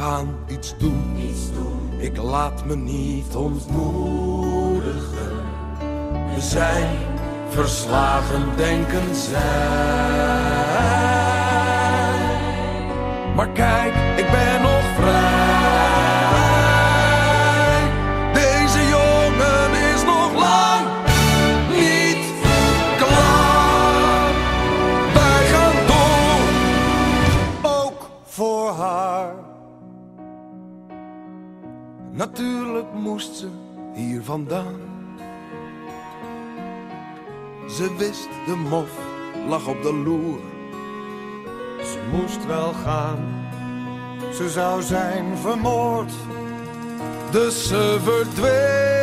gaan iets doen. Ik laat me niet ontmoedigen. We zijn verslagen, denken zij. Natuurlijk moest ze hier vandaan. Ze wist de mof lag op de loer. Ze moest wel gaan. Ze zou zijn vermoord. Dus ze verdween.